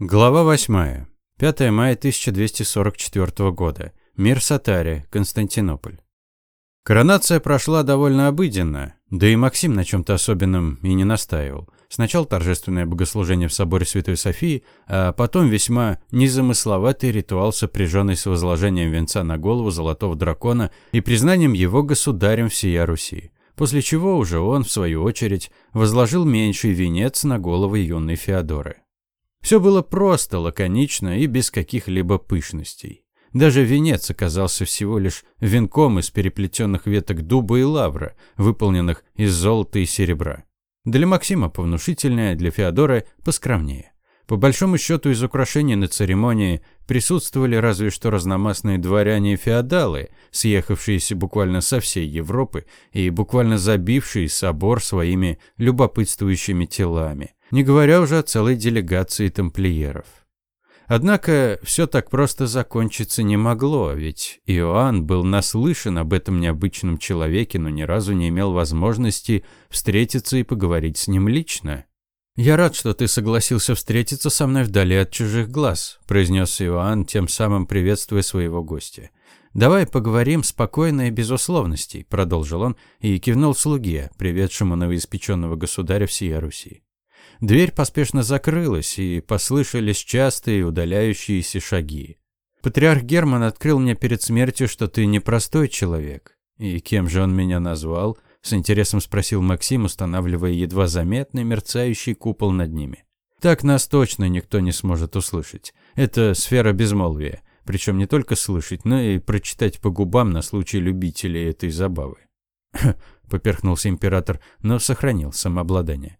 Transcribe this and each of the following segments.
Глава 8. 5 мая 1244 года. Мир Сатари, Константинополь. Коронация прошла довольно обыденно, да и Максим на чем-то особенном и не настаивал. Сначала торжественное богослужение в соборе Святой Софии, а потом весьма незамысловатый ритуал, сопряженный с возложением венца на голову золотого дракона и признанием его государем всея Руси. После чего уже он, в свою очередь, возложил меньший венец на голову юной Феодоры. Все было просто, лаконично и без каких-либо пышностей. Даже венец оказался всего лишь венком из переплетенных веток дуба и лавра, выполненных из золота и серебра. Для Максима повнушительнее, для Феодора поскромнее. По большому счету из украшений на церемонии присутствовали разве что разномастные дворяне и феодалы, съехавшиеся буквально со всей Европы и буквально забившие собор своими любопытствующими телами не говоря уже о целой делегации тамплиеров. Однако все так просто закончиться не могло, ведь Иоанн был наслышан об этом необычном человеке, но ни разу не имел возможности встретиться и поговорить с ним лично. «Я рад, что ты согласился встретиться со мной вдали от чужих глаз», произнес Иоанн, тем самым приветствуя своего гостя. «Давай поговорим спокойно и без условностей», продолжил он и кивнул слуге, приведшему новоиспеченного государя всей Руси. Дверь поспешно закрылась, и послышались частые удаляющиеся шаги. Патриарх Герман открыл мне перед смертью, что ты непростой человек. И кем же он меня назвал? С интересом спросил Максим, устанавливая едва заметный мерцающий купол над ними. Так нас точно никто не сможет услышать. Это сфера безмолвия. Причем не только слышать, но и прочитать по губам на случай любителей этой забавы. поперхнулся император, но сохранил самообладание.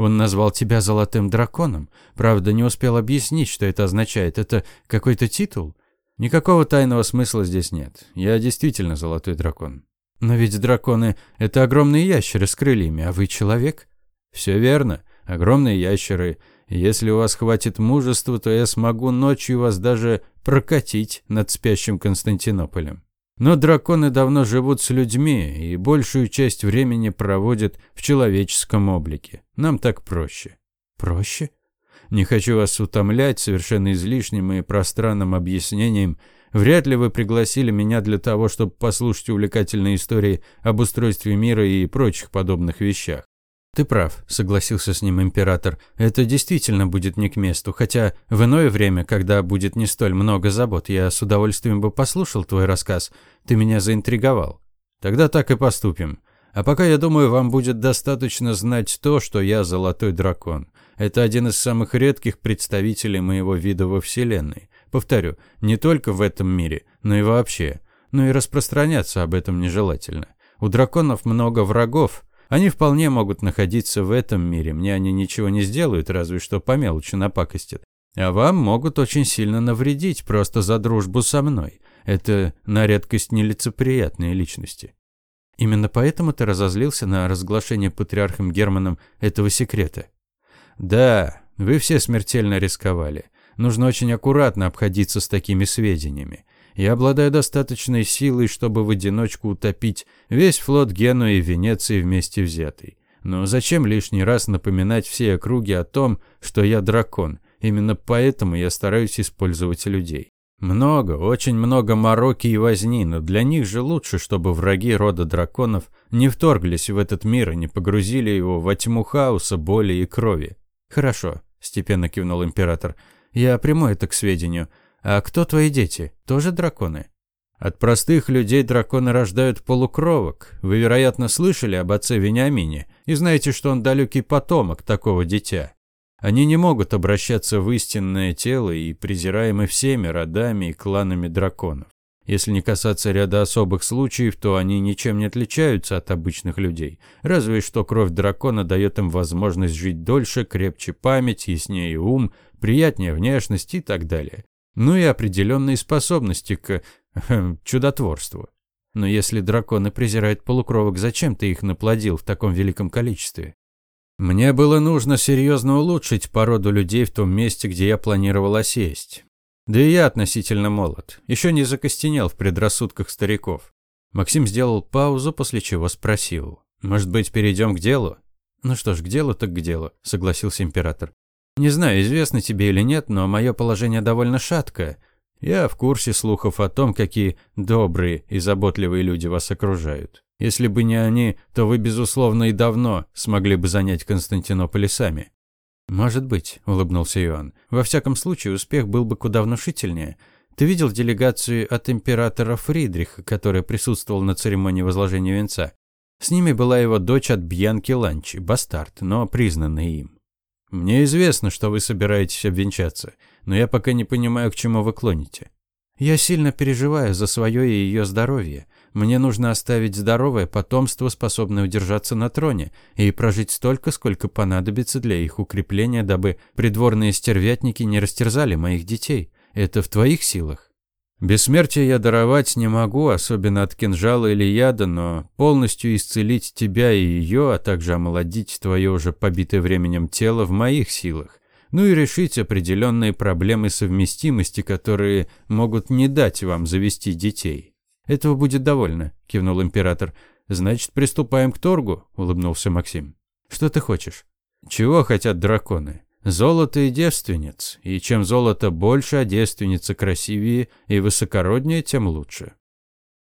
Он назвал тебя золотым драконом. Правда, не успел объяснить, что это означает. Это какой-то титул? Никакого тайного смысла здесь нет. Я действительно золотой дракон. Но ведь драконы – это огромные ящеры с крыльями, а вы человек? Все верно. Огромные ящеры. Если у вас хватит мужества, то я смогу ночью вас даже прокатить над спящим Константинополем. Но драконы давно живут с людьми и большую часть времени проводят в человеческом облике. Нам так проще. Проще? Не хочу вас утомлять совершенно излишним и пространным объяснением. Вряд ли вы пригласили меня для того, чтобы послушать увлекательные истории об устройстве мира и прочих подобных вещах. «Ты прав», – согласился с ним император. «Это действительно будет не к месту, хотя в иное время, когда будет не столь много забот, я с удовольствием бы послушал твой рассказ. Ты меня заинтриговал. Тогда так и поступим. А пока, я думаю, вам будет достаточно знать то, что я золотой дракон. Это один из самых редких представителей моего вида во Вселенной. Повторю, не только в этом мире, но и вообще. Но и распространяться об этом нежелательно. У драконов много врагов, они вполне могут находиться в этом мире, мне они ничего не сделают, разве что по мелочи напакостят. А вам могут очень сильно навредить просто за дружбу со мной. Это на редкость нелицеприятные личности. Именно поэтому ты разозлился на разглашение патриархом Германом этого секрета. Да, вы все смертельно рисковали. Нужно очень аккуратно обходиться с такими сведениями. Я обладаю достаточной силой, чтобы в одиночку утопить весь флот Генуи и Венеции вместе взятый. Но зачем лишний раз напоминать все округи о том, что я дракон? Именно поэтому я стараюсь использовать людей. Много, очень много мороки и возни, но для них же лучше, чтобы враги рода драконов не вторглись в этот мир и не погрузили его во тьму хаоса, боли и крови. Хорошо, степенно кивнул император. Я приму это к сведению. А кто твои дети? Тоже драконы? От простых людей драконы рождают полукровок. Вы, вероятно, слышали об отце Вениамине и знаете, что он далекий потомок такого дитя. Они не могут обращаться в истинное тело и презираемы всеми родами и кланами драконов. Если не касаться ряда особых случаев, то они ничем не отличаются от обычных людей. Разве что кровь дракона дает им возможность жить дольше, крепче память, яснее ум, приятнее внешность и так далее ну и определенные способности к хм, чудотворству. Но если драконы презирают полукровок, зачем ты их наплодил в таком великом количестве? Мне было нужно серьезно улучшить породу людей в том месте, где я планировал осесть. Да и я относительно молод, еще не закостенел в предрассудках стариков. Максим сделал паузу, после чего спросил. «Может быть, перейдем к делу?» «Ну что ж, к делу так к делу», — согласился император. Не знаю, известно тебе или нет, но мое положение довольно шаткое. Я в курсе слухов о том, какие добрые и заботливые люди вас окружают. Если бы не они, то вы, безусловно, и давно смогли бы занять Константинополь сами. «Может быть», – улыбнулся Иоанн. «Во всяком случае, успех был бы куда внушительнее. Ты видел делегацию от императора Фридриха, который присутствовал на церемонии возложения венца? С ними была его дочь от Бьянки Ланчи, бастард, но признанный им. Мне известно, что вы собираетесь обвенчаться, но я пока не понимаю, к чему вы клоните. Я сильно переживаю за свое и ее здоровье. Мне нужно оставить здоровое потомство, способное удержаться на троне, и прожить столько, сколько понадобится для их укрепления, дабы придворные стервятники не растерзали моих детей. Это в твоих силах? Бессмертие я даровать не могу, особенно от кинжала или яда, но полностью исцелить тебя и ее, а также омолодить твое уже побитое временем тело в моих силах. Ну и решить определенные проблемы совместимости, которые могут не дать вам завести детей. Этого будет довольно, кивнул император. Значит, приступаем к торгу, улыбнулся Максим. Что ты хочешь? Чего хотят драконы? Золото и девственниц, и чем золото больше, а девственница красивее и высокороднее, тем лучше.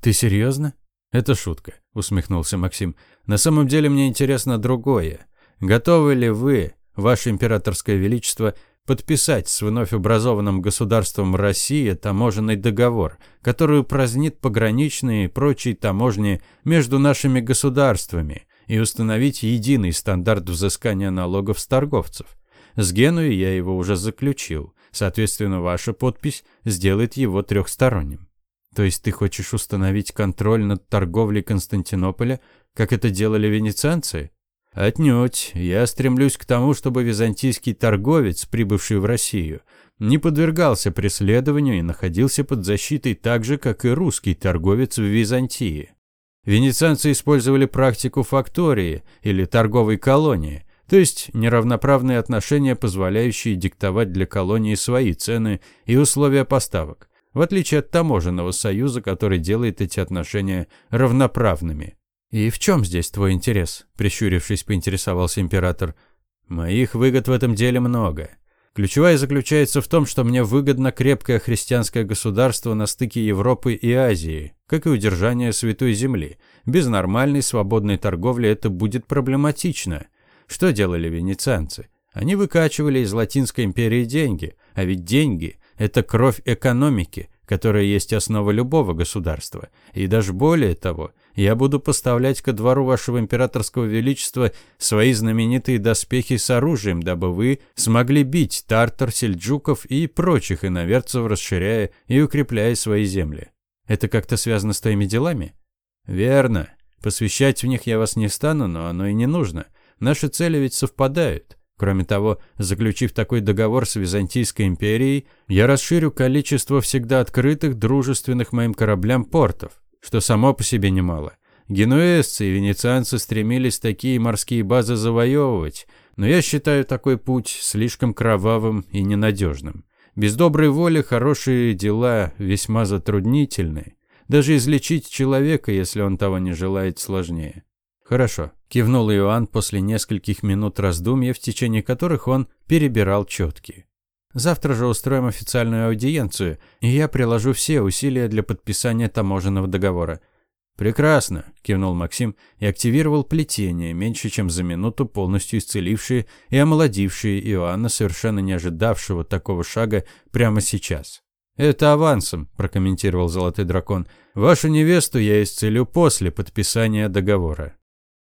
Ты серьезно? Это шутка, усмехнулся Максим. На самом деле мне интересно другое. Готовы ли вы, ваше императорское величество, подписать с вновь образованным государством России таможенный договор, который упразднит пограничные и прочие таможни между нашими государствами и установить единый стандарт взыскания налогов с торговцев? С Генуей я его уже заключил. Соответственно, ваша подпись сделает его трехсторонним. То есть ты хочешь установить контроль над торговлей Константинополя, как это делали венецианцы? Отнюдь. Я стремлюсь к тому, чтобы византийский торговец, прибывший в Россию, не подвергался преследованию и находился под защитой так же, как и русский торговец в Византии. Венецианцы использовали практику фактории или торговой колонии, то есть неравноправные отношения, позволяющие диктовать для колонии свои цены и условия поставок, в отличие от таможенного союза, который делает эти отношения равноправными. «И в чем здесь твой интерес?» – прищурившись, поинтересовался император. «Моих выгод в этом деле много. Ключевая заключается в том, что мне выгодно крепкое христианское государство на стыке Европы и Азии, как и удержание Святой Земли. Без нормальной свободной торговли это будет проблематично». Что делали венецианцы? Они выкачивали из Латинской империи деньги, а ведь деньги – это кровь экономики, которая есть основа любого государства. И даже более того, я буду поставлять ко двору вашего императорского величества свои знаменитые доспехи с оружием, дабы вы смогли бить тартар, сельджуков и прочих иноверцев, расширяя и укрепляя свои земли. Это как-то связано с твоими делами? Верно. Посвящать в них я вас не стану, но оно и не нужно. Наши цели ведь совпадают. Кроме того, заключив такой договор с Византийской империей, я расширю количество всегда открытых, дружественных моим кораблям портов, что само по себе немало. Генуэзцы и венецианцы стремились такие морские базы завоевывать, но я считаю такой путь слишком кровавым и ненадежным. Без доброй воли хорошие дела весьма затруднительны. Даже излечить человека, если он того не желает, сложнее. «Хорошо», – кивнул Иоанн после нескольких минут раздумья, в течение которых он перебирал четки. «Завтра же устроим официальную аудиенцию, и я приложу все усилия для подписания таможенного договора». «Прекрасно», – кивнул Максим и активировал плетение, меньше чем за минуту полностью исцелившие и омолодившие Иоанна, совершенно не ожидавшего такого шага прямо сейчас. «Это авансом», – прокомментировал Золотой Дракон. «Вашу невесту я исцелю после подписания договора».